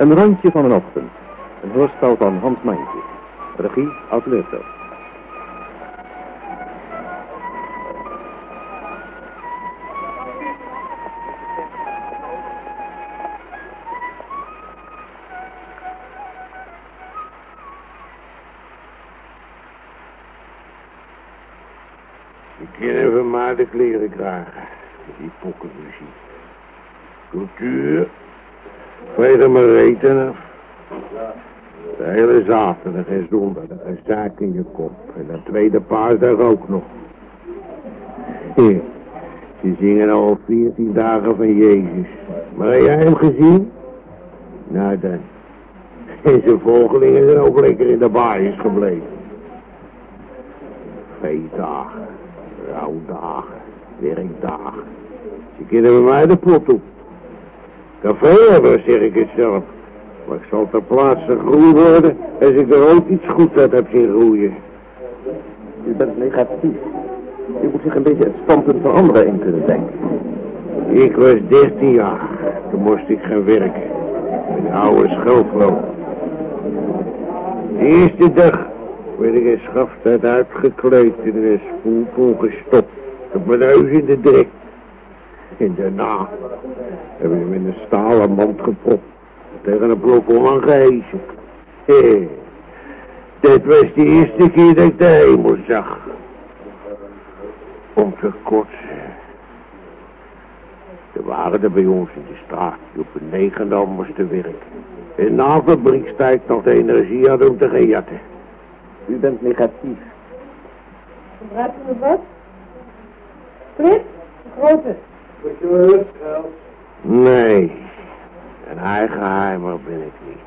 Een randje van een ochtend. Een hoorspel van Hans Mijntje. Regie Ad Leurveld. Ik kan even maar de. Met die pokkenmuziek. Cultuur. Vrede me reten af. De hele zaterdag en zondag, dat is zaak in je kop. En de tweede paasdag ook nog. Ze zingen al veertien dagen van Jezus. Maar heb jij hem gezien? Nou dan. En zijn volgelingen zijn ook lekker in de baaiers gebleven. Feestdagen, rouwdagen, werkdagen. Ze kunnen bij mij de pot op. Hebben, zeg ik het zelf. Maar ik zal ter plaatse groen worden als ik er ook iets goeds uit heb zien groeien. U bent negatief. U moet zich een beetje het standpunt van anderen in kunnen denken. Ik was 13 jaar. Toen moest ik gaan werken. Een oude schildvrouw. De eerste dag werd ik in schaftijd uitgekleed en in een spoelpoel gestopt. Op mijn neus in de drek. En daarna heb ik hem in een stalen mand gepropt. Tegen een plafond aangehezen. Hé, dit was de eerste keer dat ik de hemel zag. Om te kotsen. Er waren er bij ons in de straat die op een negende moesten werken. En na fabriekstijd nog de energie hadden om te gaan jatten. U bent negatief. Gebruikt u wat? Frits, de grote. Nee, een eigenheimer ben ik niet.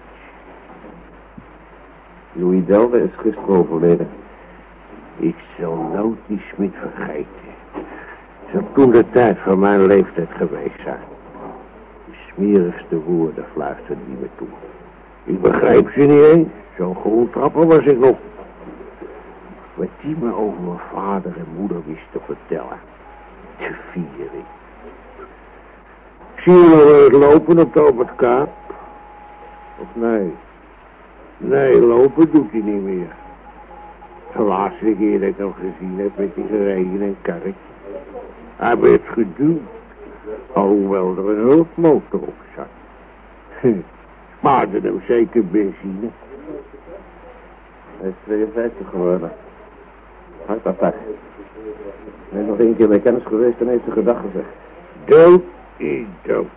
Louis Delve is gisteren overleden. Ik zal nooit die Smit vergeten. Zou toen de tijd van mijn leeftijd geweest zijn. De smerigste woorden fluisterde die me toe. Ik begreep ze niet eens. Zo'n groentrapper was ik nog. Wat die me over mijn vader en moeder wist te vertellen. Te vieren. Zie je lopen op de Albert Kaap? Of nee? Nee, lopen doet hij niet meer. De laatste keer dat ik hem gezien heb met die gereden en karretje. Hij werd geduwd. Alhoewel er een hulpmotor op zat. Spaarde hem zeker benzine. Hij is 52 geworden. Hartattack. Hij is nog één keer bij kennis geweest en heeft zijn gedag gezegd. Dood is dood.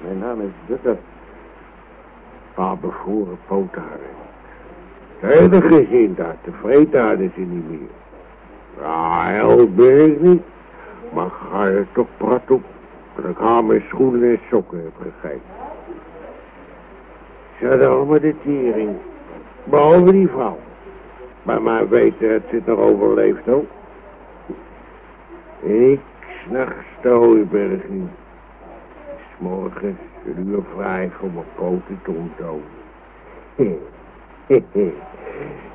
Mijn naam is Dutter. Maar bevoren pootharing. Het hele gezin daar, tevreden hadden ze niet meer. Ja, ben ik niet. Maar ga je toch prat op dat ik haar mijn schoenen en sokken heb gegeven. Hadden allemaal de tering. Behalve die vrouw. Bij mij weten het nog overleeft ook. Ik s'nachts de hooiberg niet. S'morgens een uur vrij voor mijn poten te ontdoen.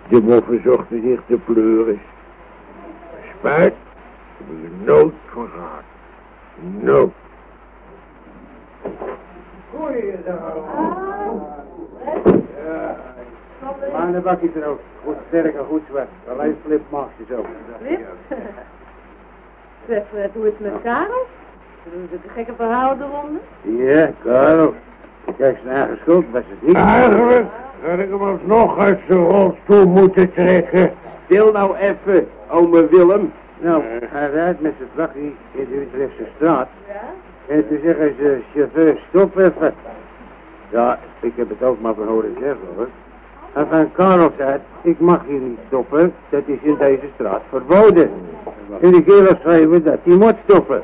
De moffen zochten zich te pleuren. Spuit heb ik er nooit van gehad. Nooit. Maar een bakje er ook. Goed sterk en goed zwart. Alleen flip mag je zo. Flip? Zeg, Fred, hoe is het met Karel? Ze doen zulke gekke verhalen de ronde. Ja, Karel. Kijk, zijn eigen schuld was het niet. Eigenlijk had ik hem alsnog uit zijn rolstoel moeten trekken. Stil nou even, ome Willem. Nou, hij rijdt met zijn vrachtje in de Utrechtse straat. Ja? En toen zeggen ze, chauffeur, stop even. Ja, ik heb het ook maar van horen zeggen hoor. En van Karel zei, ik mag hier niet stoppen, dat is in deze straat verboden. En de kerel schreven dat hij moet stoppen.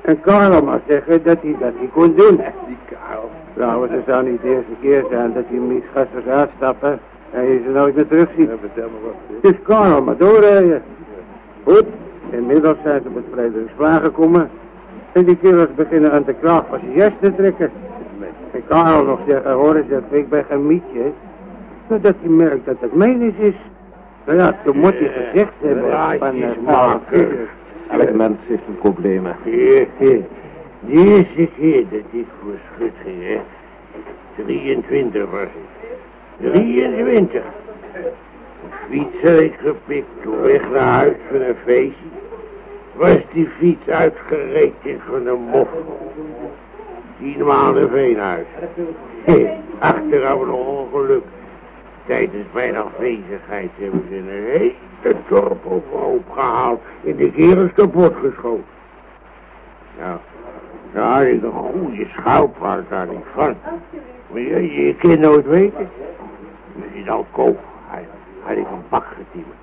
En Karel mag zeggen dat hij dat hij kon doen. Die Karel. Trouwens, het zou niet de eerste keer zijn dat hij hem gasters uitstappen en je ze nooit meer terugziet. Dus Karel maar doorrijden. Goed, inmiddels zijn ze op het Frederiksplein gekomen. En die kerels beginnen aan de kraag jas te trekken. En Karel nog zeggen, hoor eens, dat ik ben geen mietje. Zodat hij merkt dat het menens is. Nou ja, toen moet hij gezegd hebben van... Praatjes eh, maken. Elk mens heeft. Hier, hier. De eerste keer dat ik voor schut ging, hè. 23 was ik. 23. Een fiets had ik gepikt toen weg naar huis van een feestje. Was die fiets uitgereten van een mof. Tien maanden veenhuis. Achteraf nog ongeluk. Tijdens mijn afwezigheid hebben ze een hele dorp overhoop gehaald en de kerels kapot geschoten. Nou, daar had ik een goede schouwpaard aan die van. Maar je, je kan nooit weten. Dus in Alkoof had, had ik een bak getimmerd.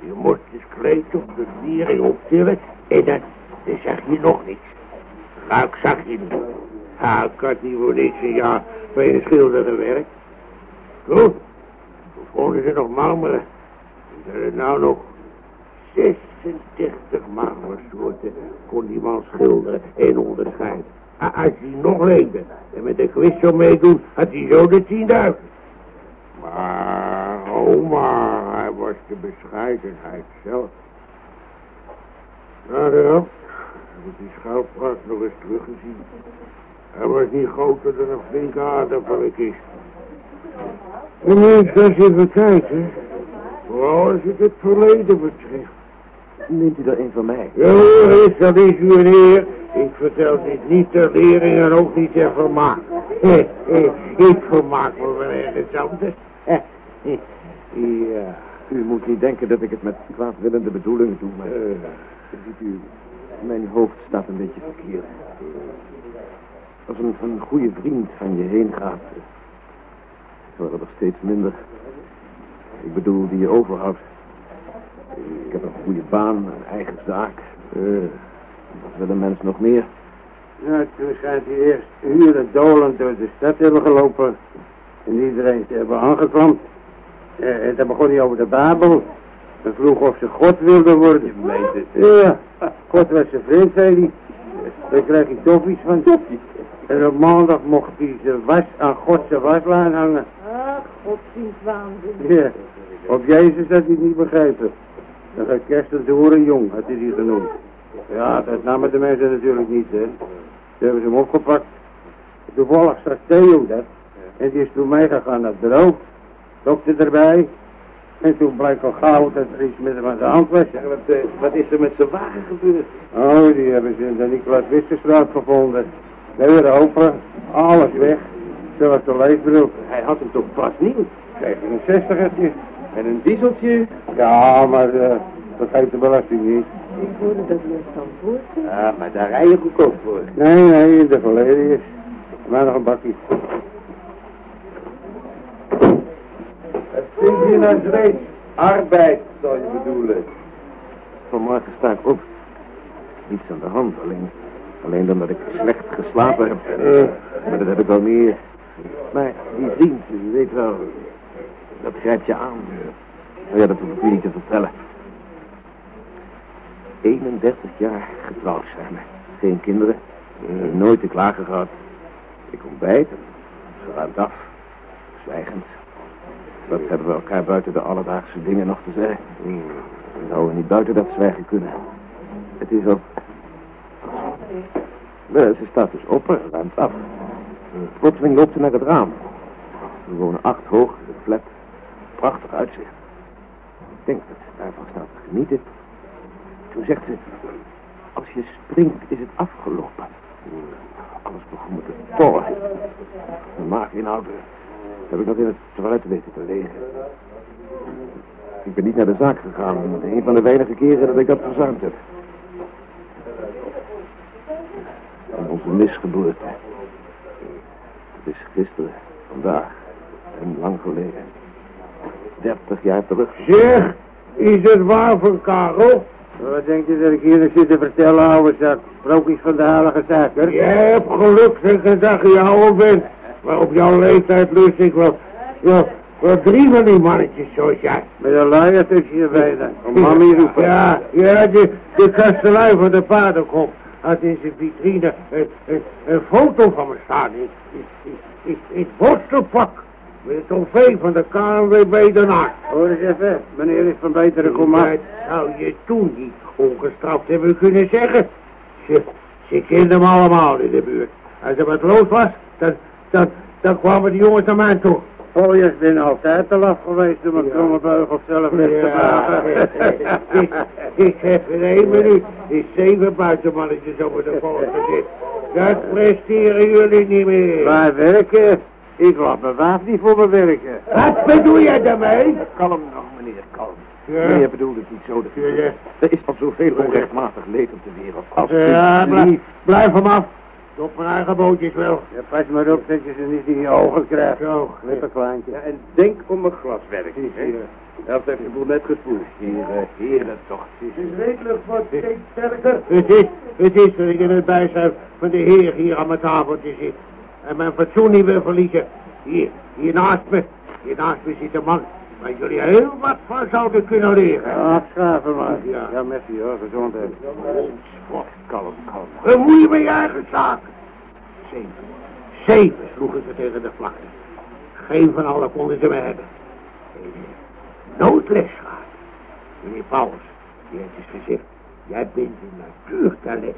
Je moest het kleed op de viering optillen en dan, dan zag je nog niks. Ruik zag je niet. Ja, ik had niet voor een jaar bij een schilder gewerkt. Goed, vonden ze nog marmeren. En er nou nog 36 marmersoorten kon die man schilderen en onderscheiden. Ah, Als hij nog leefde en met de quiz zou meedoen, had hij zo de 10.000. Maar, oma, hij was de bescheidenheid zelf. Nou, daarop heb ik die schouwpraat nog eens teruggezien. Hij was niet groter dan een flinke aardappelikist. En nu eens even kijken. Vooral als het het verleden betreft. Neemt u er een van mij? Ja hoor, is dat is u een heer. Ik vertel dit niet ter lering en ook niet ter vermaak. Ik vermaak me wel ergens anders. Ja. U moet niet denken dat ik het met kwaadwillende bedoelingen doe, maar... eh, Ziet u, mijn hoofd staat een beetje verkeerd. Als een, een goede vriend van je heen gaat, worden er steeds minder. Ik bedoel, die je overhoudt. Ik heb een goede baan, een eigen zaak. eh, Wat wil een mens nog meer? Ja, toen schijnt hij eerst uren dolend door de stad hebben gelopen. En iedereen te hebben aangeklampt. Eh, En dan begon hij over de Babel. En vroeg of ze God wilde worden. Je meent het. Ja, God was zijn vriend, zei hij. Daar kreeg hij toffies van. En op maandag mocht hij zijn was aan God zijn waslijn hangen. Ach, godsdienstwaanzin. Ja, op Jezus had hij het niet begrepen. Dan gaat Kersten de jong, had hij die genoemd. Ja, dat namen de mensen natuurlijk niet, hè. Ze hebben ze hem opgepakt. Toevallig zag Theo dat. En die is toen meegegaan naar het bureau. Dokter erbij. En toen bleek al gauw dat er iets met hem aan de hand was. wat, wat is er met zijn wagen gebeurd? Oh, die hebben ze in de Nicolaas Wisserstraat gevonden. Deur open, alles weg. Zelfs de leesbril. Hij had hem toch pas nieuw? 67 En een dieseltje? Ja, maar eh, dat geeft de belasting niet. Ik hoorde dat je van voort Ja, maar daar rij je goedkoop voor. Nee, nee, in de verleden is. Maar nog een bakje. Het vindt hier naar Zweeds. Arbeid, zou je bedoelen. Vanmorgen sta ik op. Niets aan de hand, alleen, alleen dan dat ik slecht geslapen heb. Eh. maar dat heb ik al meer. Maar die vriend, je weet wel, dat grijpt je aan. Nou ja, dat hoef ik u niet te vertellen. 31 jaar getrouwd zijn we. Geen kinderen. eh, nooit te klagen gehad. Ik ontbijt, geruimd af, zwijgend. Wat hebben we elkaar buiten de alledaagse dingen nog te zeggen? We zouden niet buiten dat zwijgen kunnen. Het is ook... Ze staat dus op en ruimt af. Plotseling loopt ze naar het raam. We wonen acht hoog, in een flat. Prachtig uitzicht. Ik denk dat ze daarvan staat te genieten. Toen zegt ze... Als je springt, is het afgelopen. Alles begon me te tollen. Mijn maag inhouden heb ik nog in het toilet weten te liggen. Ik ben niet naar de zaak gegaan. Een van de weinige keren dat ik dat verzuimd heb. Onze misgeboorte. Het is gisteren, vandaag en lang geleden. Dertig jaar terug. Zeg, is het waar van Karel? Wat denk je dat ik hier nog zit te vertellen, ouwe zak? Sprookjes van de heilige zaker? Jij hebt geluk zeg dat je ouder bent. Maar op jouw leeftijd lust ik wel, wel, wel drie van die mannetjes zoals jij. Met een luier tussen je benen. Om mami roepen. Ja, ja, de, de kastelui van de paardenkop had in zijn vitrine een, een, een foto van me staan. In, in, in, in het borstelpak. Met het trofee van de KNWB Haag. Hoor eens even, meneer is van betere kom Dat zou je toen niet ongestraft hebben kunnen zeggen. Ze, ze kenden hem allemaal in de buurt. Als er wat los was, dan, dan, dan kwamen die jongens naar mij toe. Fooiers zijn altijd te laf geweest om een kromme beugel zelf weg te dragen. ik, ik heb in één minuut die zeven buitenmannetjes over de volk gezet. Dat presteren jullie niet meer. Wij werken. Ik laat mijn waaf niet voor me werken. Wat bedoel jij daarmee? Kalm nog, meneer, kalm. Ja. Meneer bedoelt het niet zo. Ja, ja. Er is al zoveel onrechtmatig leed op de wereld. Ja, blijf, blijf hem af. Op mijn eigen bootjes wel. Ja, pas maar op dat je ze niet in je ogen krijgt. Zo. Lippenkleintje. en denk om een glaswerk. Dat heeft de boel net gespoeld. Hier, heren toch. redelijk wat steeds sterker. Het is, het is dat ik in het bijzijn van de heer hier aan mijn tafeltje zit. En mijn fatsoen niet wil verliezen. Hier, hier naast me. Hier naast me zit een man waar jullie heel wat van zouden kunnen leren. Ja, afschaven maar. Ja. Ja, merci hoor, gezondheid. God, kalm, kalm. Bemoei me je eigen zaak. Zeven. Zeven sloegen ze tegen de vlakte. Geen van allen konden ze me hebben. Noodles gehad. Meneer Paulus, die heeft eens gezegd, jij bent een natuurtalent.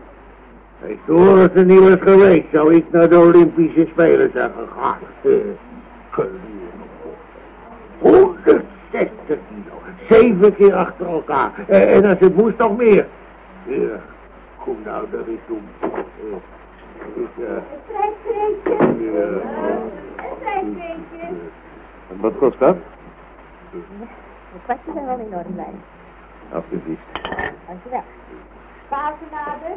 Als de oorlog er niet was geweest, zou ik naar de Olympische Spelen zijn gegaan. 160 kilo. Zeven keer achter elkaar. Eh, en als het moest nog meer. Ja, kom nou daar eens doen. Eh, ik, eh, ja, Een. En wat kost dat? De kwartjes zijn wel in orde blij. Alsjeblieft. Dankjewel. Pasenade.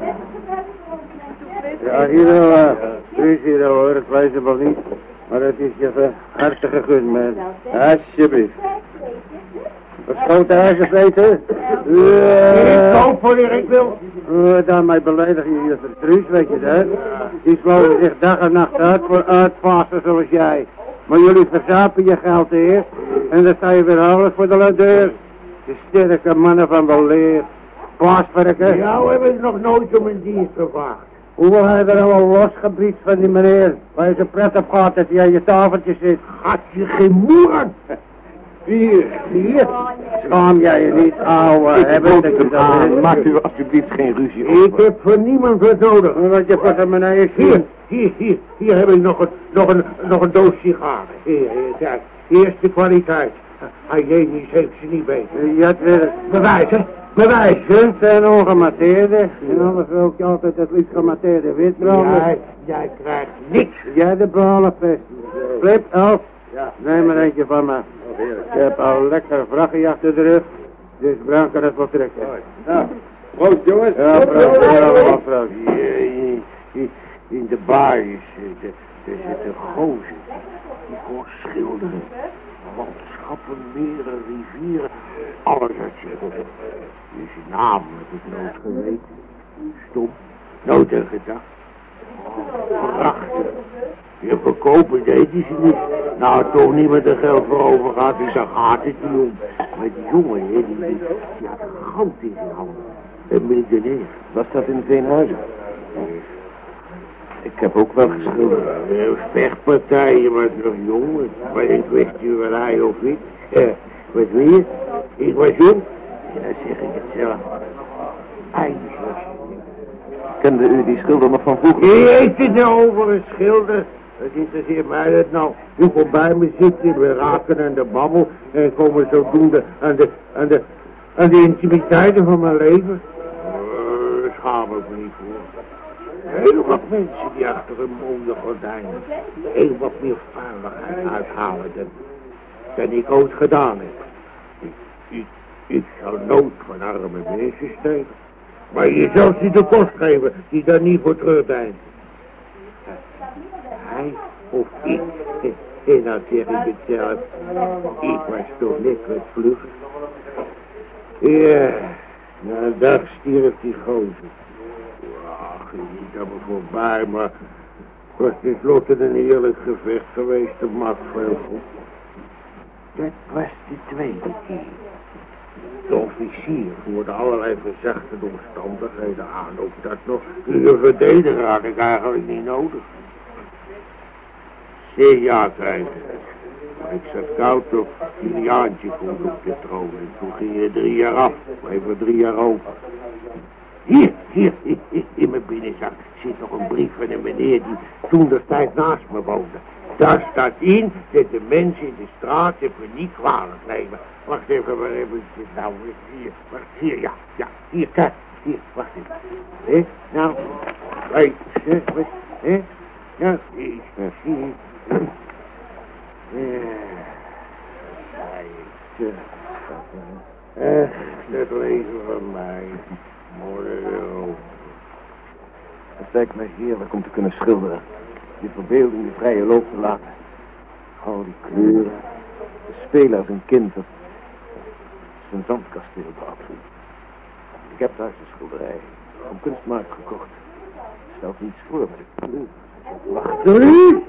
Beste gebruiken voor ons mensen. Ja, hier wel, uh, er is hier wel hoor, het wel niet. Maar het is je van harte gegund, man. Alsjeblieft. Wat schoot ijzer, Peter? ik koop wanneer ik wil. Uh, daarmee beledig je je vertruus, weet je dat? Die sloten zich dag en nacht uit voor uitpassen zoals jij. Maar jullie verzapen je geld eerst en dan sta je weer alles voor de ladeur. De sterke mannen van weleer. Paaswerken. Jou heb ik nog nooit om een dienst gevraagd. Hoeveel heb je er al losgebriefd van die meneer? Waar je zo prettig gaat dat hij aan je tafeltje zit. Gaat je geen moer aan. Hier, hier. Schaam jij je niet, ouwe. Ik Hebben dat het je hem dat aan. weet. Maakt u alsjeblieft geen ruzie Ik over. heb voor niemand wat nodig. Wat je voor zijn meneer Hier, hier, hier, hier heb ik nog een, nog een, nog een doos sigaren. Hier, hier, kijk. Eerste kwaliteit. Hygiënisch heeft ze niet beter. Je had weer Bewijzen, bewijzen. Kunt zijn ongematteerde. En anders wil ik je altijd het liefst gematteerde wit branden. Jij, jij krijgt niks. Jij de balenpest. Flip, Elf. Ja. Neem er eentje van me. Ik heb al lekker vrachtje achter de rug. Dus Bram kan het wel trekken. Nou, proost jongens. Ja, proost. Ja, allemaal proost. In de baai zit, er zit een gozer. Die kon schilderen. Landschappen, meren, rivieren. Alles uitzetten. Die zijn naam heb ik nooit geweten. Stom. Nooit aan gedacht. Prachtig. Je verkopen deed hij ze niet. Nou, toch niet met er geld voor overgaat, dus daar gaat het niet om. Maar die jongen, hè, die, die, die had goud in zijn handen. Een miljonair. Was dat in Veenhuizen? Ik heb ook wel geschilderd. Een vechtpartij, je was nog jong. Maar ik wist niet wat hij of ik. Eh, wat je? Ik was jong. En dan zeg ik het zelf. Eindelijk. Kende u die schilder nog van vroeger? Heeft het nou over een schilder. Wat interesseert mij dat nou? Je komt bij me zitten, we raken aan de babbel en komen zodoende aan de, aan de, aan de intimiteiten van mijn leven. Uh, schaam ik me niet voor. Heel wat mensen die achter een mooie gordijnen heel wat meer veiligheid uithalen dan, dan ik ooit gedaan heb. Ik, ik, ik zou nooit van arme mensen stelen. Maar je zou ze de kost geven die daar niet voor terugdijnt. Hij of ik. En dan zeg ik het zelf. Ik was toch wat vlugger. Ja, na een dag stierf die gozer. Ach, niet me voorbij, maar het was tenslotte een eerlijk gevecht geweest op Makvleugel. Dat was de tweede keer. De officier voerde allerlei verzachtende omstandigheden aan. Ook dat nog. De verdediger had ik eigenlijk niet nodig. Zeer ja, zei ze. Maar ik zat koud op Kiliaantje komt op de troon. En toen ging je drie jaar af. Er drie jaar open. Hier, hier, in mijn binnenzak zit nog een brief van een meneer die toen de tijd naast me woonde. Daar staat in dat de mensen in de straat het me niet kwalijk nemen. Wacht even, waar heb ik dit nou? Hier, wacht, hier, ja, ja, hier, kijk, hier, wacht even. Hé, nou, hé, zeg, wat, hé, ja, hier, hier. Ja, ja, Echt, het leven van mij. Morgen. Het lijkt mij heerlijk om te kunnen schilderen. Je verbeelding de vrije loop te laten. Al die kleuren. Te spelen als een kind dat zijn zandkasteel bouwt. Ik heb thuis een schilderij op kunstmarkt gekocht. Stelt niets voor, maar ik... Wacht. Drie,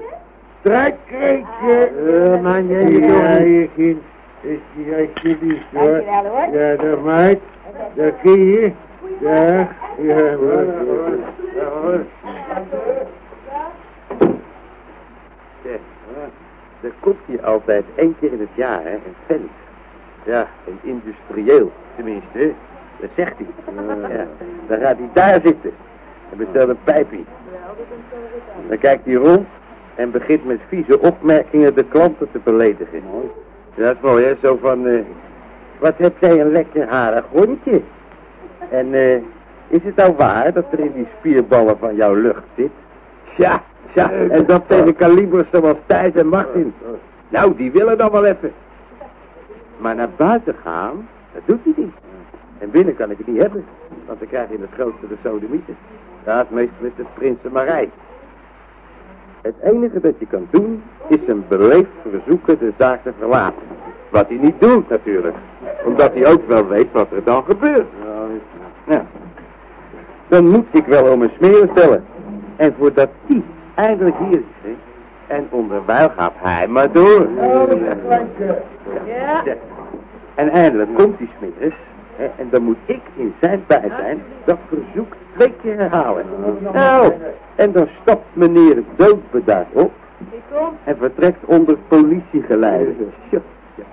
trekkreetje. Eh, man, jij Ja, je kind. Is die alsjeblieft hoor. Hoor. Ja, dat meid. Dat kun je. Ja, ja, maar. Er komt hier altijd één keer in het jaar, hè, een vent. Ja, een industrieel, tenminste. Dat zegt hij. Ja, dan gaat hij daar zitten en bestelt een pijpje. Dan kijkt hij rond en begint met vieze opmerkingen de klanten te beledigen. Ja, dat is mooi, hè? Zo van, eh, wat heb jij een lekker harig hondje. En eh, is het nou waar dat er in die spierballen van jouw lucht zit? Ja, ja, en dat tegen kalibers zoals Thijs en Martin. Nou, die willen dan wel even. Maar naar buiten gaan, dat doet hij niet. En binnen kan ik het niet hebben, want dan krijg je het grootste de sodemieten. Ja, het meest met de prinsenmarij. Het enige dat je kan doen, is hem beleefd verzoeken de zaak te verlaten. Wat hij niet doet natuurlijk, omdat hij ook wel weet wat er dan gebeurt. Ja. Dan moet ik wel om een smeren stellen. En voordat die eindelijk hier is, hè, en onderwijl gaat hij maar door. Ja? Ja. En eindelijk komt die smiddags. hè, En dan moet ik in zijn bijzijn dat verzoek twee keer herhalen. Nou, en dan stapt meneer doodbedaard op en vertrekt onder politiegeleide. Ja,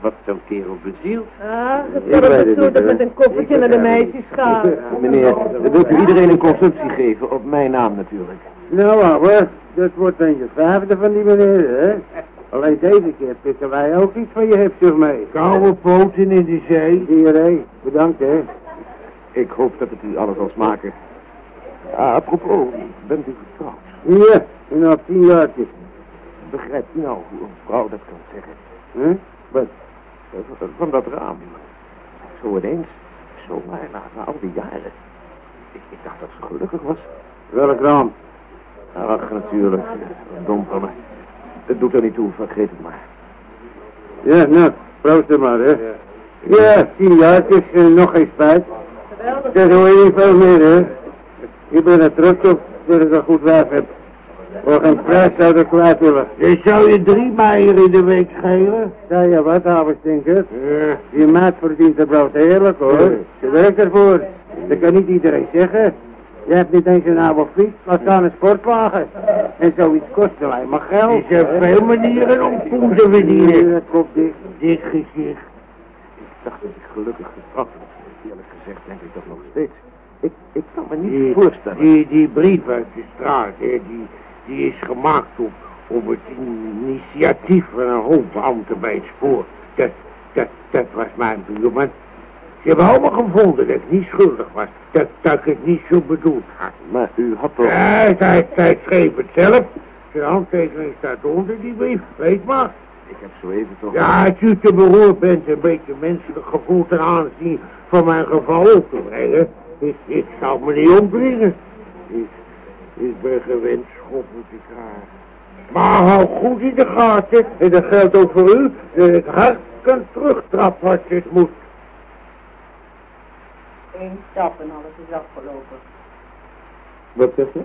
wat zo'n kerel bezielt. Ah, dat hoor. met een koffertje naar de meisjes gaan. Meneer, wilt u iedereen een consumptie geven? Op mijn naam natuurlijk. Nou, ouwe, dat wordt dan je vijfde van die meneer, hè? Alleen deze keer pikken wij ook iets van je hipster mee. Koude poten in de zee. Hier, hé. Bedankt, hè. Ik hoop dat het u alles zal smaken. Ah, apropos, bent u getrouwd? Hier, en nog tien jaartjes. Begrijpt u nou hoe een vrouw dat kan zeggen? Hè? Wat? Van dat raam. Zo ineens. Zomaar na, na al die jaren. Ik, ik dacht dat ze gelukkig was. Welk raam? Ach, natuurlijk. Dom van me. Het doet er niet toe, vergeet het maar. Ja, nou, proost er maar, hè. Ja, tien jaartjes en nog geen spijt. Geweldig. Dat hoor je niet veel meer, hè. Ik ben er trots op dat ik een goed wijf heb. Voor geen prijs zou ik kwijt willen. Dus zou je drie meijer in de week schelen? Zei je wat, ouwe stinker? Ja. Die maat verdient het brood heerlijk, hoor. Ze werkt ervoor. Dat kan niet iedereen zeggen. Je hebt niet eens een oude fiets, maar staan een sportwagen. En zoiets kost alleen maar geld. Er zijn veel manieren om poen te verdienen. Dat komt dicht. Dik gezicht. Ik dacht dat ik gelukkig getrouwd was. Eerlijk gezegd denk ik dat nog steeds. Ik, ik kan me niet Die, voorstellen. die, die brief uit de straat, hè, die, die is gemaakt op, op het initiatief van een hoofdambten bij het spoor. Dat, dat, dat was mijn buurman. Ze hebben allemaal gevonden dat ik niet schuldig was. Dat, dat ik het niet zo bedoeld had. Maar u had toch... Ja, hij, hij schreef het zelf. Zijn handtekening staat onder die brief, weet maar. Ik heb zo even toch... Ja, als u te beroerd bent een beetje menselijk gevoel ten aanzien van mijn geval op te brengen, ik, ik zou me niet omdringen. Ik, ik ben gewend schoppen te krijgen. Maar hou goed in de gaten, en dat geldt ook voor u, dat ik hard kan terugtrappen als het moet. Eén stap en alles is afgelopen. Wat zeg je?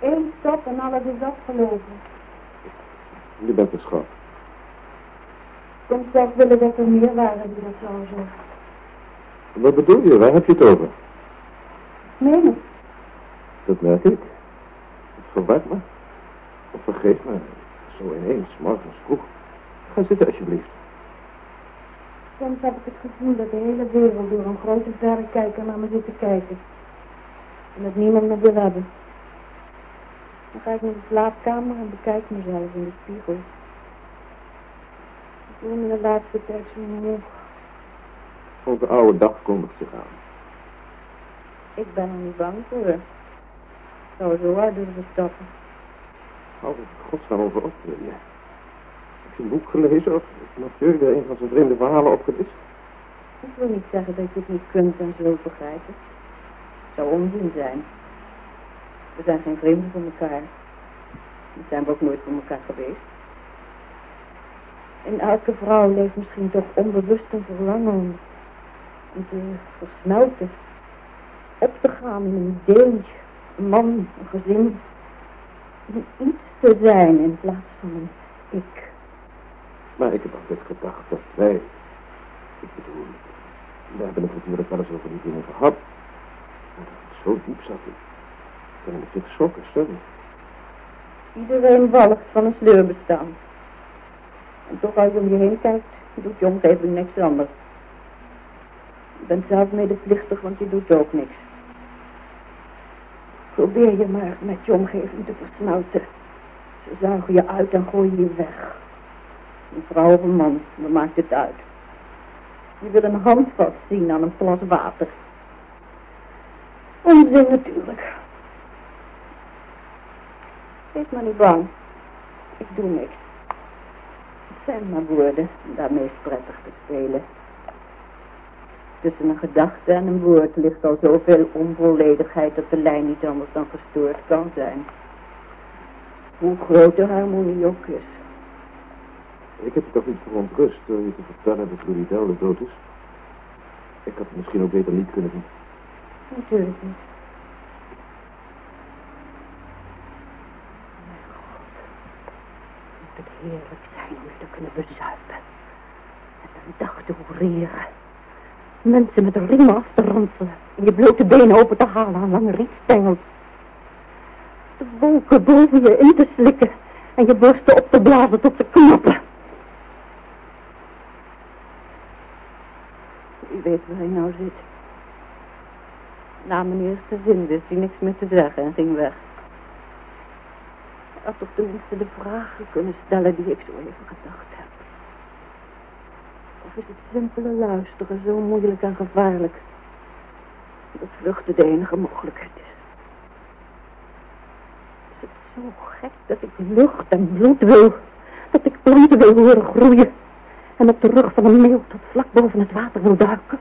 Eén stap en alles is afgelopen. Je bent een schat. Soms zou ik willen dat er meer waren die dat zo zeggen. Wat bedoel je? Waar heb je het over? Meen? Dat merk ik. Het me. Of vergeet me. Zo ineens, morgens vroeg. Ga zitten alsjeblieft. Soms heb ik het gevoel dat de hele wereld door een grote verrekijker naar me zit te kijken. En dat niemand me wil hebben. Dan ga ik naar de slaapkamer en bekijk mezelf in de spiegel. Ik voel me de laatste tijd zo moe. Onze oude dag kondigt zich aan. Ik ben er niet bang voor. Ik zou zo hard durven stappen. Hou er godsnaam over op, wil je? Heb je een boek gelezen of Mathieu weer een van zijn vreemde verhalen opgedist? Ik wil niet zeggen dat je het niet kunt en zult begrijpen. Het zou onzin zijn. We zijn geen vreemden voor elkaar. Dat zijn we ook nooit voor elkaar geweest. In elke vrouw leeft misschien toch onbewust een verlangen om, te versmelten. Op te gaan in een deeltje, een man, een gezin. Om iets te zijn in plaats van een ik. Maar ik heb altijd gedacht dat wij... Ik bedoel, we hebben het natuurlijk wel eens over die dingen gehad. Maar dat het zo diep zat. Ik ben een beetje geschrokken, sorry. Iedereen walgt van een sleurbestaan. En toch als je om je heen kijkt, doet je omgeving niks anders. Je bent zelf medeplichtig, want je doet ook niks. Probeer je maar met je omgeving te versmelten. Ze zuigen je uit en gooien je weg. Een vrouw of een man, dat maakt het uit. Je wil een handvat zien aan een glas water. Onzin natuurlijk. Wees maar niet bang. Ik doe niks. Het zijn maar woorden en daarmee prettig te spelen. Tussen een gedachte en een woord ligt al zoveel onvolledigheid dat de lijn niet anders dan verstoord kan zijn. Hoe groot de harmonie ook is. Ik heb je toch niet verontrust door je te vertellen dat Louis Delde dood is. Ik had het misschien ook beter niet kunnen doen. Natuurlijk niet. Mijn God. Moet heerlijk zijn om te kunnen bezuipen. En een dag te hoereren. Mensen met riemen af te ranselen. En je blote benen open te halen aan lange rietstengels. De wolken boven je in te slikken. En je borsten op te blazen tot ze knappen. Wie waar hij nou zit. Na mijn eerste zin wist hij niks meer te zeggen en ging weg. Hij had toch tenminste de vragen kunnen stellen die ik zo even gedacht heb. Of is het simpele luisteren zo moeilijk en gevaarlijk? Dat vluchten de enige mogelijkheid is. Is het zo gek dat ik lucht en bloed wil? Dat ik planten wil horen groeien? En op de rug van een meeuw tot vlak boven het water wil duiken?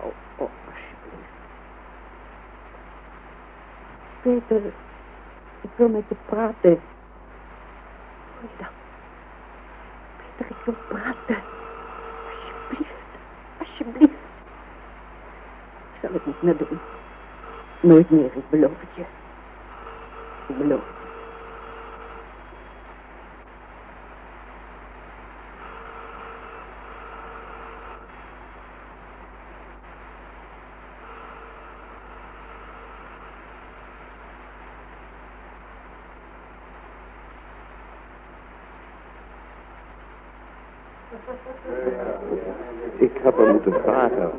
Hou op, alsjeblieft. Peter, ik wil met je praten. Hoor je dat? Peter, ik wil praten. Alsjeblieft, alsjeblieft. Ik zal het niet meer doen. Nooit meer, ik beloof het je. Ik beloof het je. Ik heb hem moeten vragen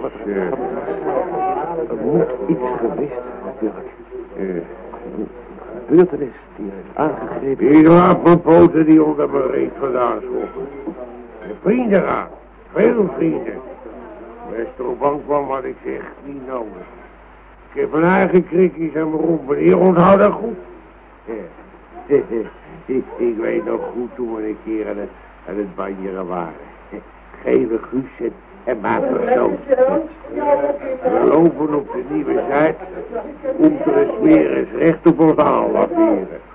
wat er gebeurd was. Er moet iets geweest zijn, natuurlijk. Een gebeurtenis die heeft aangegrepen. Ik laat mijn poten die onder mijn reet vandaan schoppen. De vrienden gaan. Veel vrienden. Als erop aan kwam wat ik zeg, niet nodig. Ik heb een eigen krikjes en mijn rompen. Hier onthoud dat goed. Ja. ik, ik weet nog goed toen we een keer aan het, aan het banjeren waren. Gele Guus en, en mijn persoon. We lopen op de nieuwe. Om te smeren is recht op ons.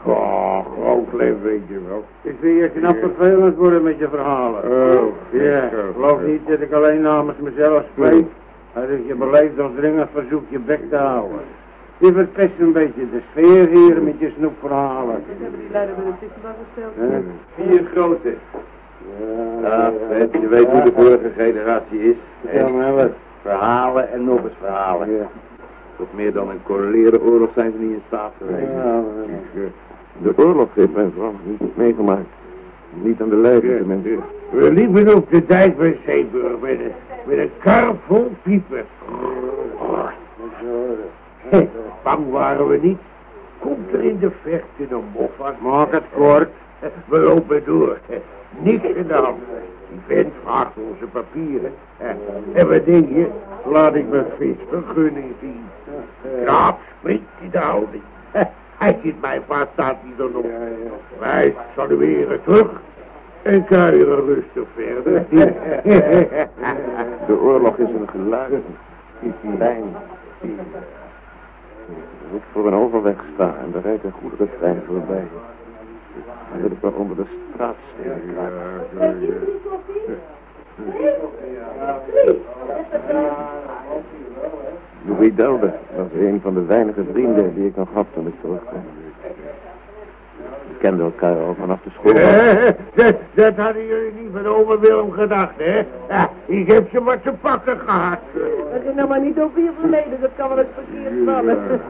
Goh, groot leven weet je wel. Ik zie je knap vervelend worden met je verhalen. Oh, Ja, geloof niet dat ik alleen namens mezelf spreek. Maar dus je beleefd ons dringend verzoek je bek te houden. Je verpest een beetje de sfeer hier met je snoepverhalen. Vier grote. Ja, je weet hoe de vorige generatie is. Verhalen en nog eens verhalen. Tot meer dan een correleren oorlog zijn ze niet in staat geweest. Eh, de oorlog heeft mijn vrouw niet meegemaakt. Niet aan de leiding. We liepen op de dijk bij Zeeburg met een, met kar vol piepen. Bang waren we niet. Komt er in de verte een mof aan. Maak het kort. We lopen door. Niks in de hand. Die vent vraagt onze papieren. En wat denk je? Laat ik mijn visvergunning zien. Knap springt in de houding. Hij zit mij vast, staat hij er nog. Wij salueren terug. En kuieren rustig verder. De oorlog is een geluid. Lijn. Die moet voor een overweg staan en er rijdt een goederentrein voorbij. Wil ik wel onder de straatstenen kruipen. Louis Delde was een van de weinige vrienden die ik nog had toen ik terugkwam. We kenden elkaar al vanaf de school. Eh, dat, dat hadden jullie niet van over Willem gedacht, hè? Ja, ik heb ze wat te pakken gehad. Begin nou maar niet over je verleden, dat kan wel eens verkeerd vallen.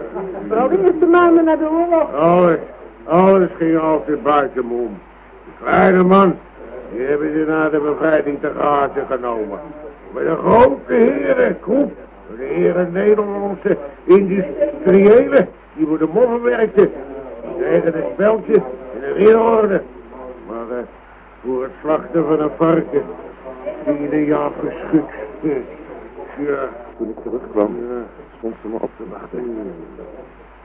Vooral de eerste maanden na de oorlog. Alles, alles ging altijd buiten me om. De kleine man, die hebben ze na de bevrijding te gaten genomen. Met een grote herengroep. De heren Nederlandse industriëlen, die voor de moffen werkten. Die kregen een speldje en een ridderorde. Maar eh, voor het slachten van een varken, die in een jaar geschud. Ja, Toen ik terugkwam, stond ze me op te wachten.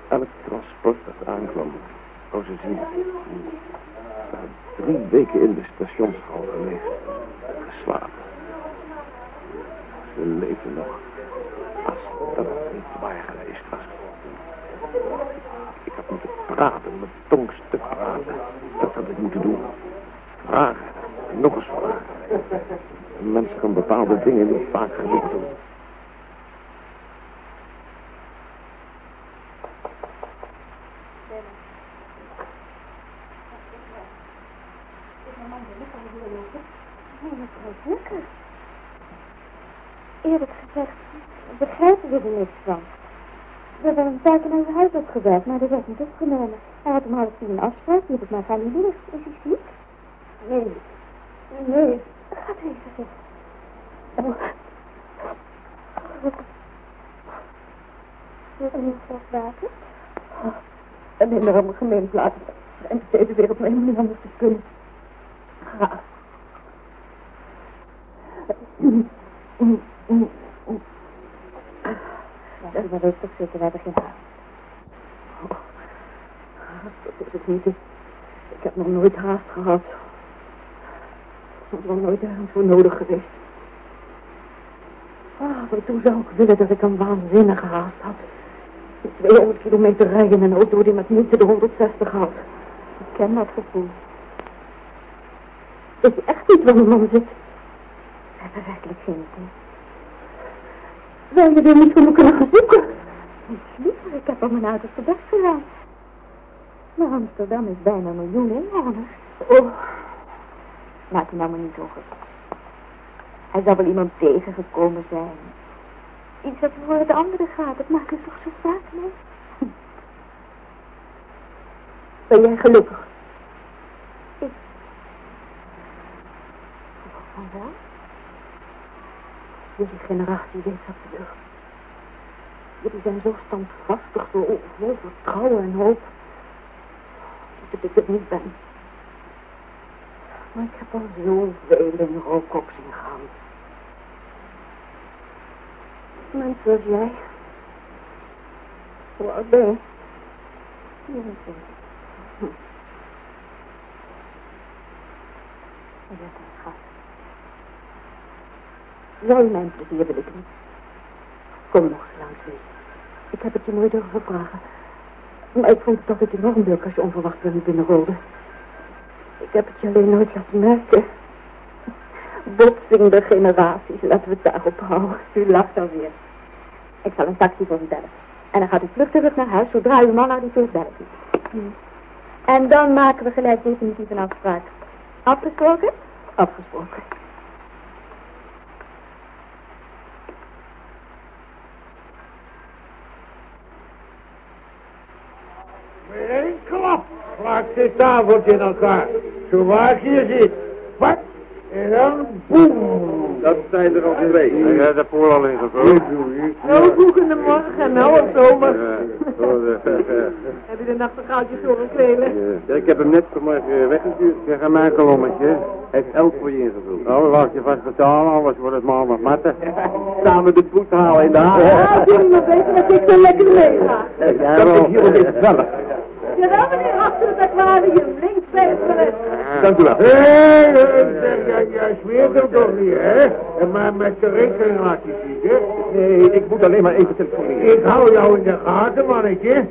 Elk transport dat aankwam, wou ze zien. Drie weken in de stationshal geleefd, geslapen. Ze leefde nog, als dat het niet waar geweest was. Ik had moeten praten, mijn tong stuk praten. Dat had ik moeten doen. Vragen, nog eens vragen. Een mens bepaalde dingen niet vaak genoeg doen. Eerlijk gezegd, begrijpen we er niks van. We hebben een zaak naar opgebeld, maar dat werd niet opgenomen. Hij had om half tien een afspraak, die heb ik maar gaan niet doen. Is hij ziek? Nee. Nee. Gaat even zitten. Oh. Wil je een glas water? Een enorme gemeenplaats. En deze wereld maar helemaal niet anders te kunnen. Ja, maar rustig zitten, we hebben geen haast. Is het niet. Ik, ik heb nog nooit haast gehad. Ik heb nog nooit ergens voor nodig geweest. Ah, maar toen zou ik willen dat ik een waanzinnige haast had. 200 kilometer rijden in een auto die met moeite de 160 had. Ik ken dat gevoel. Weet je echt niet waar mijn man zit? We hebben werkelijk geen idee. Zou je er niet voor me kunnen zoeken? Niets liever, ik heb al mijn uiterste best gedaan. Maar Amsterdam is bijna een miljoen inwoners. Oh, Laat je nou maar niet zorgen. Hij zal wel iemand tegengekomen zijn. Iets dat voor het andere gaat, dat maakt het toch zo vaak mee? ben jij gelukkig? Ik. Van wel? Jullie generatie weet dat terug. Jullie zijn zo standvastig, zo vol vertrouwen en hoop. Dat ik het niet ben. Maar ik heb al zoveel in rookop zien gaan. Mensen zoals jij. Hoe oud ben je? 24. Je bent een mijn plezier willen doen? Kom nog langs. Ik heb het je nooit durven vragen. Maar ik vond het altijd enorm leuk als je onverwacht me binnenrolde. Ik heb het je alleen nooit laten merken. Botsing de generaties, laten we het daarop houden. U lacht alweer. Ik zal een taxi voor u bellen. En dan gaat u vlug terug naar huis zodra uw man naar die terug bellen En dan maken we gelijk definitief een afspraak. Afgesproken? Afgesproken. Met één klap slaakt dit tafeltje in elkaar. Zo waar je zit. Wat? En dan boem. Dat zijn er nog twee. Ja, de poel al ingevuld. Oh, goedemorgen, nou op zomer. Ja, eh, Heb je de nachtegaaltjes horen krelen? Ja, ik heb hem net vanmorgen weggestuurd. Zeg een mijn kolommetje. Heeft elk voor je ingevuld. Oh, wacht je vast betalen, anders wordt het maandag matten. Samen de poet halen in de Ja, haven. jullie maar weten dat ik zo lekker mee ga. Ja, dat is hier wel weer gezellig. Ja, meneer, aquarium, links toilet. Dank u wel. Hé, hey, jij, hem toch niet, hè? En Maar met de rekening laat je zien, hè? Nee, ik moet alleen maar even telefoneren. Ik hou jou in de gaten, mannetje.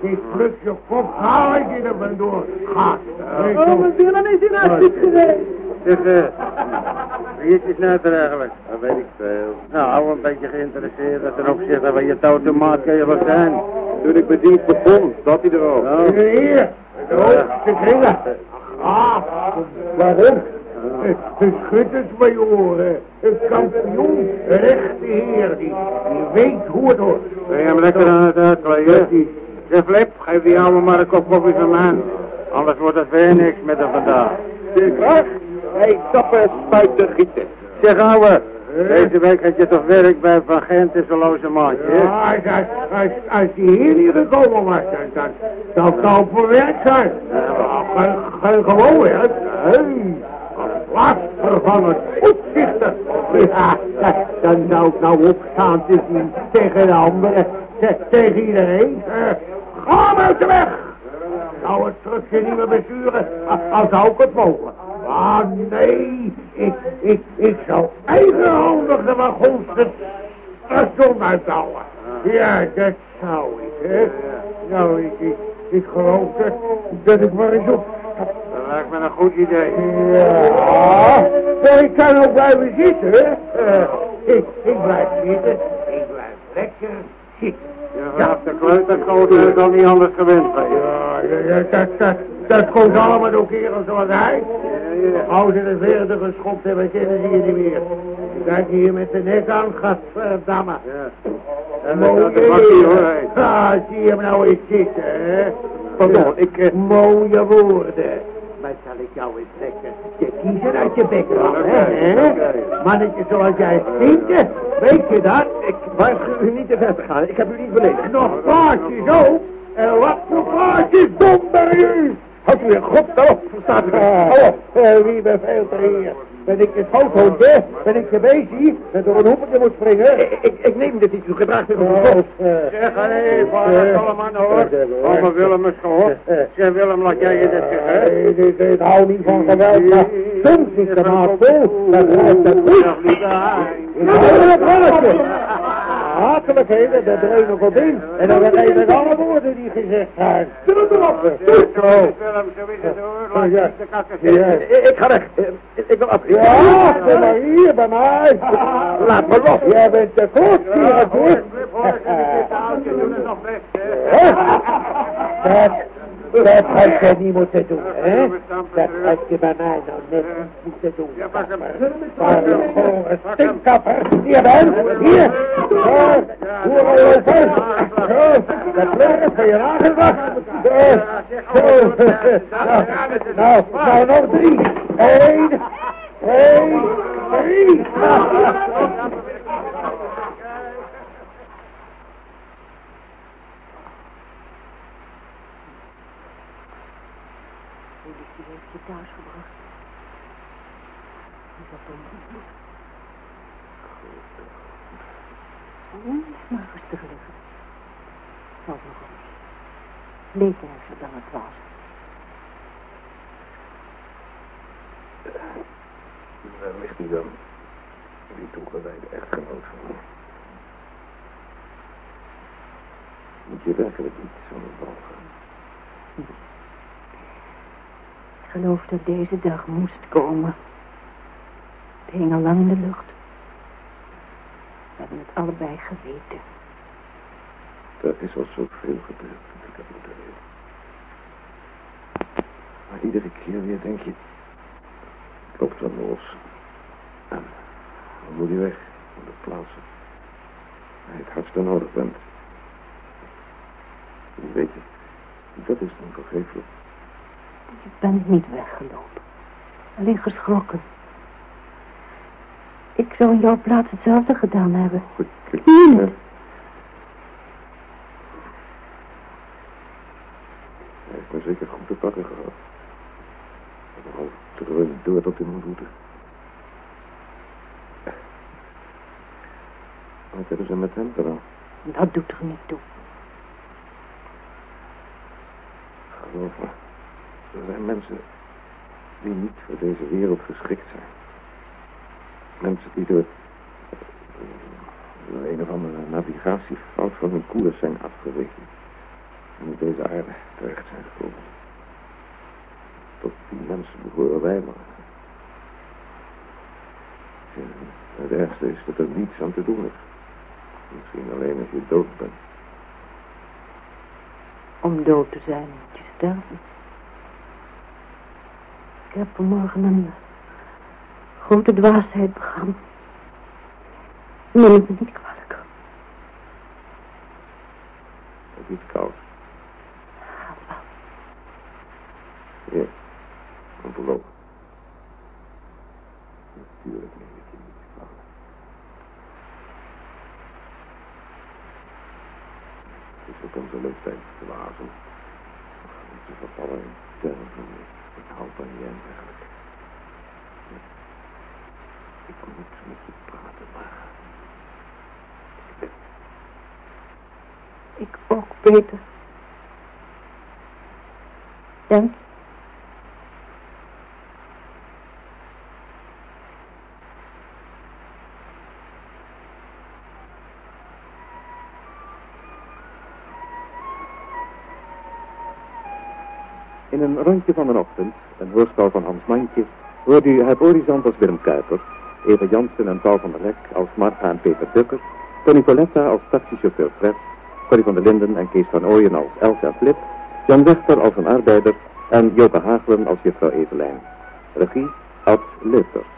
Ik pluk je kop, haal ik je er vandoor. Gaat. Oh, mijn dan is hij nou goed geweest. Zeg, eh, wie is dit nou er eigenlijk? Dat weet ik veel. Nou, een beetje geïnteresseerd ten opzichte van je automaat kan je wat zijn. Toen ik dienst begon, zat hij er al. Oh. Hier, de kringen. Ah, waarom? Een schuttersmajoor, een kampioen, een echte heer, die, die weet hoe het hoort. Ben je hem lekker aan het uitkleden? Zeg, Flip, geef die oude maar een kop koffie van mij. Anders wordt het weer niks met hem vandaag. Graag. Hij stappen spuiten gieten. Zeg, ouwe, deze week had je toch werk bij Van Gent in zo'n loze maatje, hè? Ja, als, als, als, als die hier niet gekomen was, dan, dan zou nou voor werk zijn. Geen, geen gewoon werk. Nee, als plaatsvervanger, opzichter. Ja, dan- zou ik nou opstaan tegen de anderen, te- tegen iedereen. Eh, Ga uit de weg! Nou, het trucje niet meer besturen, a- al zou ik het mogen. Ah, nee, ik, ik, ik zou eigenhandig de wagons het station uithouden. Ja, dat zou ik, hè. Nou, ik, ik, ik geloof dat, dat ik maar eens op... Dat lijkt me een goed idee. Ja, maar ik kan ook blijven zitten, hè. Eh, ik, ik blijf zitten, ik blijf lekker zitten. Je vanaf de kleuterschool is het al niet anders gewend. Ja, ja, ja, dat, dat, dat komt allemaal door kerels zoals hij. Als ze de verder geschopt hebben, kennen ze je niet meer. Kijk hier met de nek aan, gadverdamme. Ja. En dan gaat de bakkie hoor. Ah, zie je hem nou eens zitten, hè? Pardon, ik... eh, Mooie woorden. Maar zal ik jou eens lekker je kiezen uit je bek hè? Mannetje zoals jij stinken, weet je dat? Ik waarschuw u niet te ver te gaan. Ik heb u niet beledigd. Nog paardjes ook? En wat voor paardjes donder u? Houdt u in godsnaam op, verstaat u mij? Hou op, eh, wie beveelt er hier? Ben ik het schoothondje? Ben ik de beestje dat door een hoepeltje moet springen? Ik, ik, ik neem dit niet. U gedraagt zich op eh, Zeg, hé, vader Solomon hoor. Oma Willem is gehoord. Zeg, Willem, laat jij je dit zeggen, hè? Nee, ik, ik hou niet van geweld, maar soms is de maat vol. Het goed. Ik het balletje. Hatelijkheden, dat dreunen goed in. En dan vergeet ik alle woorden die gezegd zijn. Doe het erop. Zo. Ja. zitten. Ik, ga weg. Ik, wil af. Ja, kom maar hier bij mij. Laat me los. Jij bent te kort, Sierentje. hoor, houdt, je Dat, had je niet moeten doen, hè? Dat had je bij mij nou net niet moeten doen. Hem. Maar een stinkkapper. Hier ben, hier. Zo, al over. Zo, dat leren van je nagelwacht. Zo, zo. Nou, nou, nou nog drie. Eén, twee, drie. Politie heeft je thuis gebracht. Is dat onmogelijk? Goed. Maar rustig liggen. Valt nog eens. Leedijzer dan het was. Waar ligt hij dan? Die toegewijde echtgenoot van me. Moet je werkelijk niet zo'n bal gaan? Ik geloof dat deze dag moest komen. Het hing al lang in de lucht. We hebben het allebei geweten. Er is al zoveel gebeurd dat ik heb moeten weten. Maar iedere keer weer denk je... Loopt wel los. En dan moet hij weg. Moet het plaatsen. Waar je het hardste nodig bent. Je weet het. Dat is onvergeeflijk. Ik ben niet weggelopen. Alleen geschrokken. Ik zou in jouw plaats hetzelfde gedaan hebben. Goed, ik- Meen het. eh, Hij heeft me zeker goed te pakken gehad. Ik heb al terwijl door tot in mijn voeten. Wat hebben ze met hem gedaan? Dat doet er niet toe. Geloof me, er zijn mensen die niet voor deze wereld geschikt zijn. Mensen die door, door een of andere navigatiefout van hun koers zijn afgeweken. En op deze aarde terecht zijn gekomen. Tot die mensen behoren wij maar. Het ergste is dat er niets aan te doen is. Misschien alleen als je dood bent. Om dood te zijn moet je sterven. Ik heb vanmorgen een grote dwaasheid begaan. Neem het me niet kwalijk. Het is koud. Ja, een verloop. Natuurlijk neem ik je niet kwalijk. Het is ook onze leeftijd te wazen. Niet te vervallen in termen. Ik hou van je eigenlijk. Ik moet met je praten, maar... Ik ook, Peter. Dank. Een rondje van de ochtend, een hoorspel van Hans Mandje, hoorde u het horizont als Willem Kuiper, Eva Jansen en Paul van der Lek als Marga en Peter Dukker, Tony Coletta als taxichauffeur Fred, Corrie van der Linden en Kees van Ooyen als Elsa Flip, Jan Wechter als een arbeider en Joke Hagelen als juffrouw Evelijn. Regie, Ad Leupers.